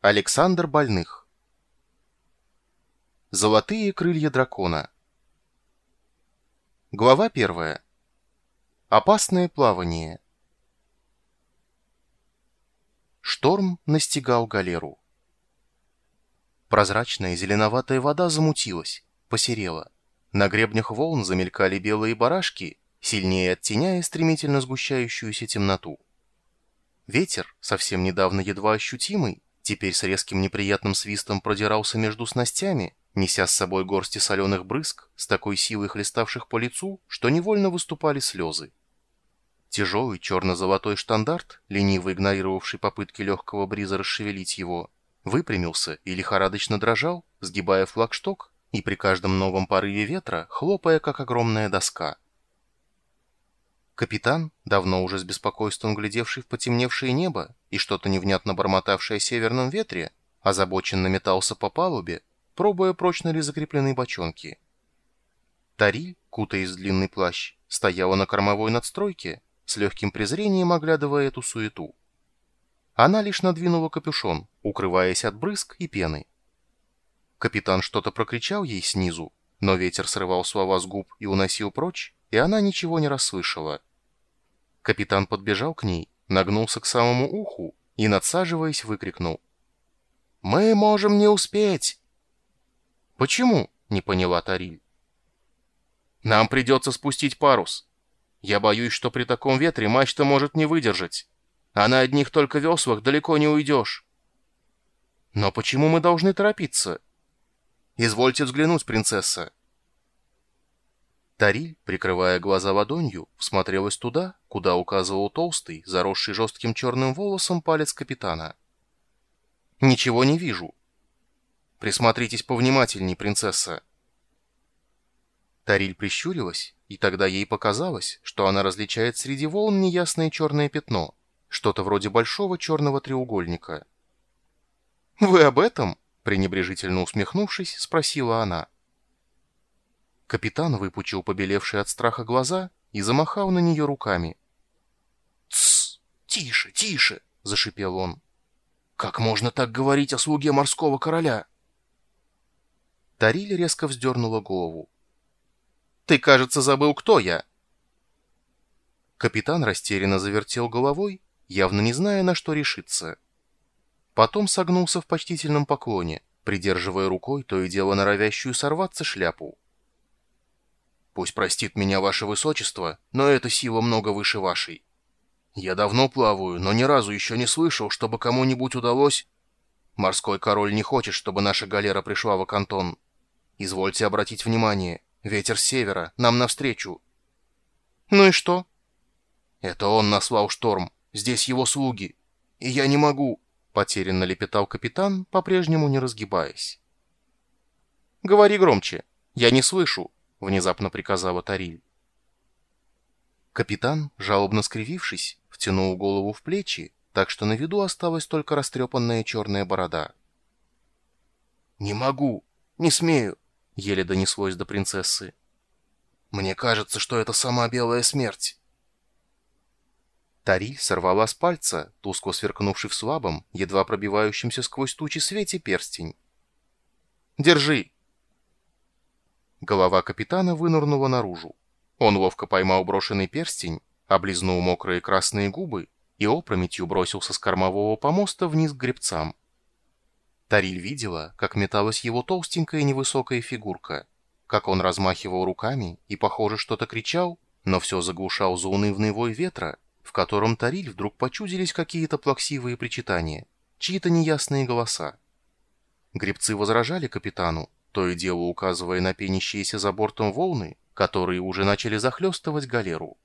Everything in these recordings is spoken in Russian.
Александр Больных Золотые крылья дракона Глава первая. Опасное плавание Шторм настигал галеру. Прозрачная зеленоватая вода замутилась, посерела. На гребнях волн замелькали белые барашки, сильнее оттеняя стремительно сгущающуюся темноту. Ветер, совсем недавно едва ощутимый, теперь с резким неприятным свистом продирался между снастями, неся с собой горсти соленых брызг, с такой силой хлеставших по лицу, что невольно выступали слезы. Тяжелый черно-золотой штандарт, лениво игнорировавший попытки легкого бриза расшевелить его, выпрямился и лихорадочно дрожал, сгибая флагшток и при каждом новом порыве ветра хлопая, как огромная доска. Капитан, давно уже с беспокойством глядевший в потемневшее небо и что-то невнятно бормотавшее о северном ветре, озабоченно метался по палубе, пробуя, прочно ли закреплены бочонки. Тариль, кутаясь в длинный плащ, стояла на кормовой надстройке, с легким презрением оглядывая эту суету. Она лишь надвинула капюшон, укрываясь от брызг и пены. Капитан что-то прокричал ей снизу, но ветер срывал слова с губ и уносил прочь, и она ничего не расслышала. Капитан подбежал к ней, нагнулся к самому уху и, надсаживаясь, выкрикнул. «Мы можем не успеть!» «Почему?» — не поняла Тариль. «Нам придется спустить парус. Я боюсь, что при таком ветре мачта может не выдержать, а на одних только веслах далеко не уйдешь». «Но почему мы должны торопиться?» «Извольте взглянуть, принцесса. Тариль, прикрывая глаза ладонью, всмотрелась туда, куда указывал толстый, заросший жестким черным волосом палец капитана. «Ничего не вижу». «Присмотритесь повнимательней, принцесса». Тариль прищурилась, и тогда ей показалось, что она различает среди волн неясное черное пятно, что-то вроде большого черного треугольника. «Вы об этом?» — пренебрежительно усмехнувшись, спросила она. Капитан выпучил побелевшие от страха глаза и замахал на нее руками. «Тссс! Тише, тише!» — зашипел он. «Как можно так говорить о слуге морского короля?» Тариль резко вздернула голову. «Ты, кажется, забыл, кто я!» Капитан растерянно завертел головой, явно не зная, на что решиться. Потом согнулся в почтительном поклоне, придерживая рукой то и дело норовящую сорваться шляпу. Пусть простит меня ваше высочество, но эта сила много выше вашей. Я давно плаваю, но ни разу еще не слышал, чтобы кому-нибудь удалось... Морской король не хочет, чтобы наша галера пришла в Акантон. Извольте обратить внимание, ветер с севера, нам навстречу. Ну и что? Это он наслал шторм, здесь его слуги. И я не могу, потерянно лепетал капитан, по-прежнему не разгибаясь. Говори громче, я не слышу. — внезапно приказала Тариль. Капитан, жалобно скривившись, втянул голову в плечи, так что на виду осталась только растрепанная черная борода. «Не могу, не смею», — еле донеслось до принцессы. «Мне кажется, что это сама белая смерть». Тариль сорвала с пальца, тускло сверкнувший в слабом, едва пробивающемся сквозь тучи свете перстень. «Держи!» Голова капитана вынырнула наружу. Он ловко поймал брошенный перстень, облизнул мокрые красные губы и опрометью бросился с кормового помоста вниз к гребцам. Тариль видела, как металась его толстенькая невысокая фигурка, как он размахивал руками и, похоже, что-то кричал, но все заглушал заунывный вой ветра, в котором Тариль вдруг почудились какие-то плаксивые причитания, чьи-то неясные голоса. Гребцы возражали капитану, то и дело указывая на пенящиеся за бортом волны, которые уже начали захлестывать галеру.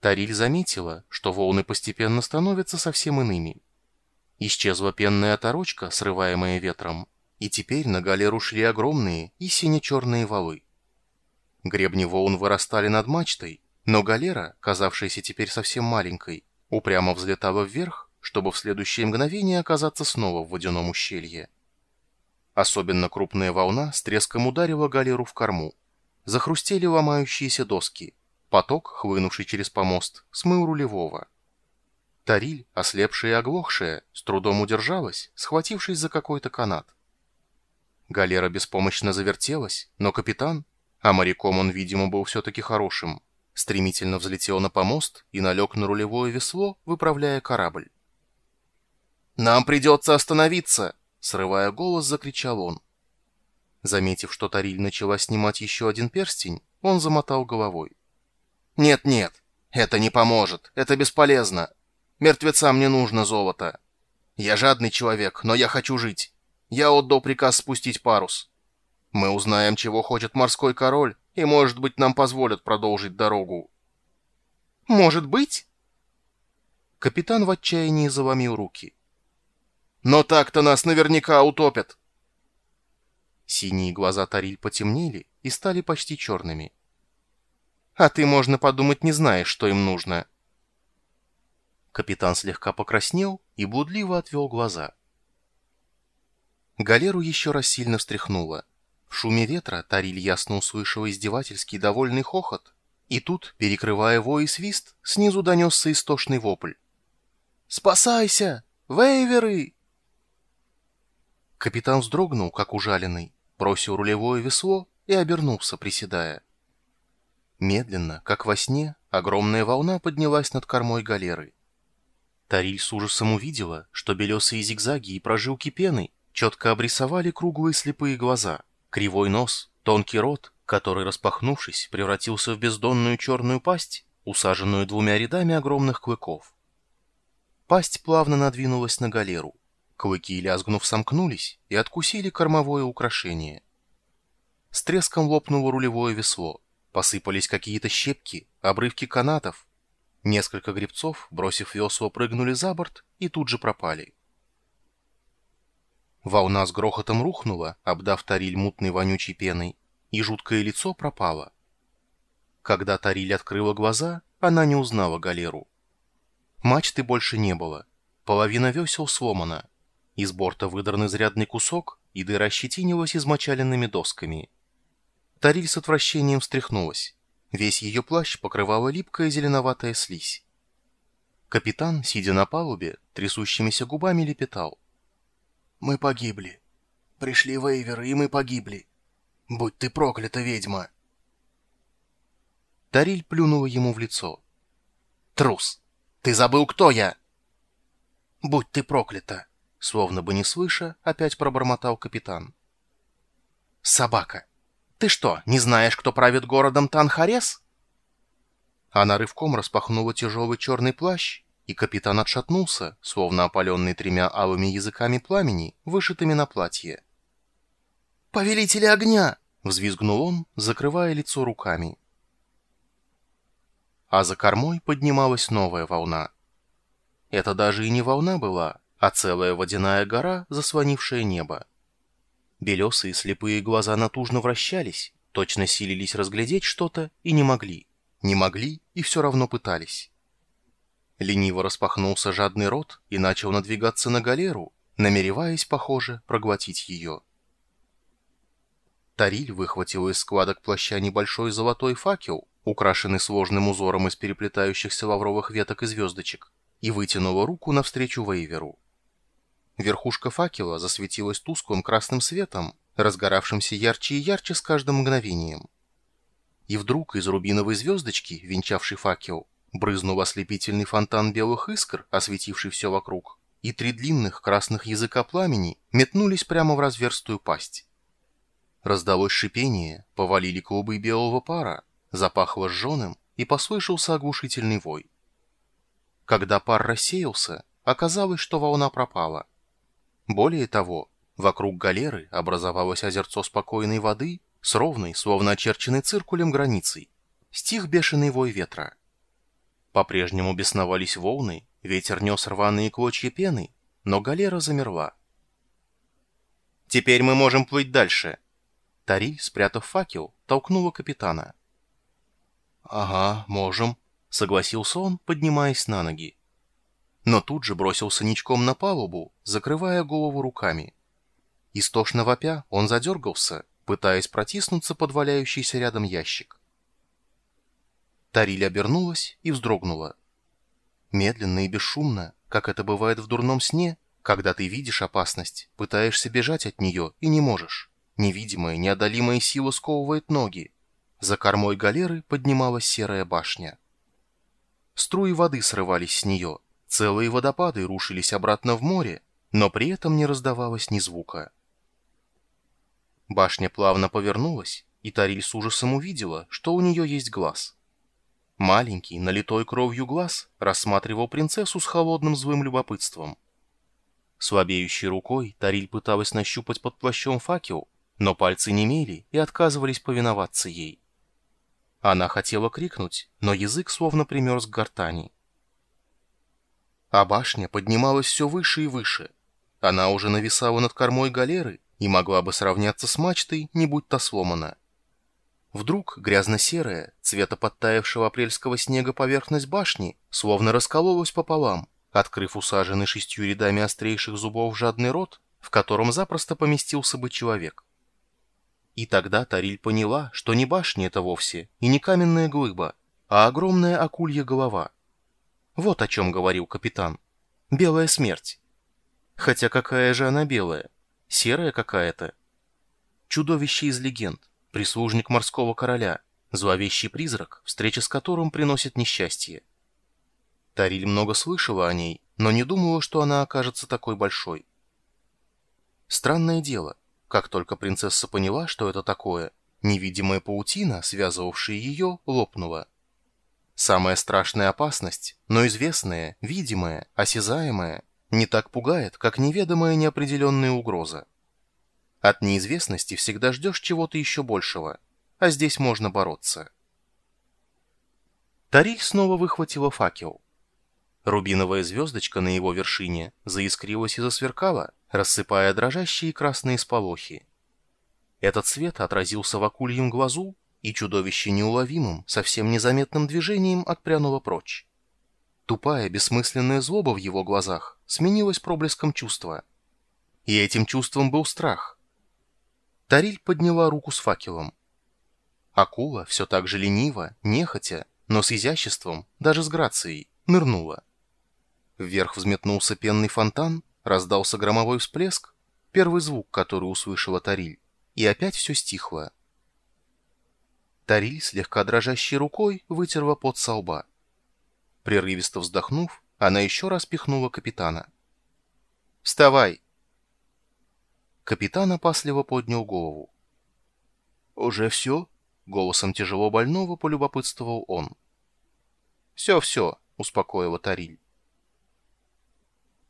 Тариль заметила, что волны постепенно становятся совсем иными. Исчезла пенная оторочка, срываемая ветром, и теперь на галеру шли огромные и сине-черные валы. Гребни волн вырастали над мачтой, но галера, казавшаяся теперь совсем маленькой, упрямо взлетала вверх, чтобы в следующее мгновение оказаться снова в водяном ущелье. Особенно крупная волна с треском ударила галеру в корму. Захрустели ломающиеся доски. Поток, хлынувший через помост, смыл рулевого. Тариль, ослепшая и оглохшая, с трудом удержалась, схватившись за какой-то канат. Галера беспомощно завертелась, но капитан, а моряком он, видимо, был все-таки хорошим, стремительно взлетел на помост и налег на рулевое весло, выправляя корабль. «Нам придется остановиться!» — срывая голос, закричал он. Заметив, что Тариль начала снимать еще один перстень, он замотал головой. «Нет-нет, это не поможет, это бесполезно. Мертвецам не нужно золото. Я жадный человек, но я хочу жить. Я отдал приказ спустить парус. Мы узнаем, чего хочет морской король, и, может быть, нам позволят продолжить дорогу». «Может быть?» Капитан в отчаянии заломил руки. «Но так-то нас наверняка утопят!» Синие глаза Тариль потемнели и стали почти черными. «А ты, можно подумать, не знаешь, что им нужно». Капитан слегка покраснел и блудливо отвел глаза. Галеру еще раз сильно встряхнуло. В шуме ветра Тариль ясно услышал издевательский довольный хохот, и тут, перекрывая вой и свист, снизу донесся истошный вопль. «Спасайся! Вейверы!» Капитан вздрогнул, как ужаленный, бросил рулевое весло и обернулся, приседая. Медленно, как во сне, огромная волна поднялась над кормой галеры. Тариль с ужасом увидела, что белесые зигзаги и прожилки пены четко обрисовали круглые слепые глаза, кривой нос, тонкий рот, который, распахнувшись, превратился в бездонную черную пасть, усаженную двумя рядами огромных клыков. Пасть плавно надвинулась на галеру. Клыки, лязгнув, сомкнулись и откусили кормовое украшение. С треском лопнуло рулевое весло. Посыпались какие-то щепки, обрывки канатов. Несколько гребцов, бросив весло, прыгнули за борт и тут же пропали. Волна с грохотом рухнула, обдав Тариль мутной вонючей пеной, и жуткое лицо пропало. Когда Тариль открыла глаза, она не узнала галеру. Мачты больше не было. Половина весел сломана. Из борта выдран изрядный кусок, и дыра щетинилась измочаленными досками. Тариль с отвращением встряхнулась. Весь ее плащ покрывала липкая зеленоватая слизь. Капитан, сидя на палубе, трясущимися губами лепетал. «Мы погибли. Пришли вейверы, и мы погибли. Будь ты проклята, ведьма!» Тариль плюнула ему в лицо. «Трус! Ты забыл, кто я!» «Будь ты проклята!» Словно бы не слыша, опять пробормотал капитан. «Собака! Ты что, не знаешь, кто правит городом Танхарес?» Она рывком распахнула тяжелый черный плащ, и капитан отшатнулся, словно опаленный тремя алыми языками пламени, вышитыми на платье. «Повелители огня!» — взвизгнул он, закрывая лицо руками. А за кормой поднималась новая волна. Это даже и не волна была, а целая водяная гора, заслонившая небо. Белесые слепые глаза натужно вращались, точно силились разглядеть что-то и не могли. Не могли и все равно пытались. Лениво распахнулся жадный рот и начал надвигаться на галеру, намереваясь, похоже, проглотить ее. Тариль выхватил из складок плаща небольшой золотой факел, украшенный сложным узором из переплетающихся лавровых веток и звездочек, и вытянула руку навстречу Вейверу. Верхушка факела засветилась тусклым красным светом, разгоравшимся ярче и ярче с каждым мгновением. И вдруг из рубиновой звездочки, венчавшей факел, брызнул ослепительный фонтан белых искр, осветивший все вокруг, и три длинных красных языка пламени метнулись прямо в разверстую пасть. Раздалось шипение, повалили клубы белого пара, запахло сженым, и послышался оглушительный вой. Когда пар рассеялся, оказалось, что волна пропала — более того, вокруг галеры образовалось озерцо спокойной воды с ровной, словно очерченной циркулем границей. Стих бешеный вой ветра. По-прежнему бесновались волны, ветер нес рваные клочья пены, но галера замерла. «Теперь мы можем плыть дальше!» Тариль, спрятав факел, толкнула капитана. «Ага, можем», — согласился он, поднимаясь на ноги но тут же бросился ничком на палубу, закрывая голову руками. Истошно вопя, он задергался, пытаясь протиснуться под валяющийся рядом ящик. Тариль обернулась и вздрогнула. медленно и бесшумно, как это бывает в дурном сне, когда ты видишь опасность, пытаешься бежать от нее и не можешь. Невидимая, неодолимая сила сковывает ноги. За кормой галеры поднималась серая башня. Струи воды срывались с нее, целые водопады рушились обратно в море, но при этом не раздавалось ни звука. Башня плавно повернулась, и Тариль с ужасом увидела, что у нее есть глаз. Маленький, налитой кровью глаз рассматривал принцессу с холодным злым любопытством. Слабеющей рукой Тариль пыталась нащупать под плащом факел, но пальцы немели и отказывались повиноваться ей. Она хотела крикнуть, но язык словно примерз к гортани. А башня поднималась все выше и выше. Она уже нависала над кормой галеры и могла бы сравняться с мачтой, не будь то сломана. Вдруг грязно-серая, цвета подтаявшего апрельского снега поверхность башни, словно раскололась пополам, открыв усаженный шестью рядами острейших зубов жадный рот, в котором запросто поместился бы человек. И тогда Тариль поняла, что не башня это вовсе, и не каменная глыба, а огромная акулья голова. Вот о чем говорил капитан. Белая смерть. Хотя какая же она белая? Серая какая-то. Чудовище из легенд, прислужник морского короля, зловещий призрак, встреча с которым приносит несчастье. Тариль много слышала о ней, но не думала, что она окажется такой большой. Странное дело — как только принцесса поняла, что это такое, невидимая паутина, связывавшая ее, лопнула. Самая страшная опасность, но известная, видимая, осязаемая, не так пугает, как неведомая неопределенная угроза. От неизвестности всегда ждешь чего-то еще большего, а здесь можно бороться. Тариль снова выхватила факел. Рубиновая звездочка на его вершине заискрилась и засверкала, рассыпая дрожащие красные сполохи. Этот свет отразился в акульем глазу, и чудовище неуловимым, совсем незаметным движением отпрянуло прочь. Тупая, бессмысленная злоба в его глазах сменилась проблеском чувства. И этим чувством был страх. Тариль подняла руку с факелом. Акула все так же лениво, нехотя, но с изяществом, даже с грацией, нырнула. Вверх взметнулся пенный фонтан, раздался громовой всплеск, первый звук, который услышала Тариль, и опять все стихло. Тариль, слегка дрожащей рукой, вытерла пот со лба. Прерывисто вздохнув, она еще раз пихнула капитана. «Вставай!» Капитан опасливо поднял голову. «Уже все?» — голосом тяжело больного полюбопытствовал он. «Все-все», — успокоила Тариль.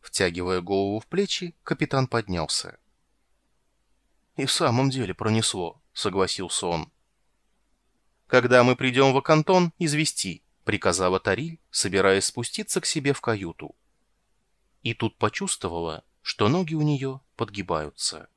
Втягивая голову в плечи, капитан поднялся. «И в самом деле пронесло», — согласился он. «Когда мы придем в Акантон, извести», — приказала Тариль, собираясь спуститься к себе в каюту. И тут почувствовала, что ноги у нее подгибаются.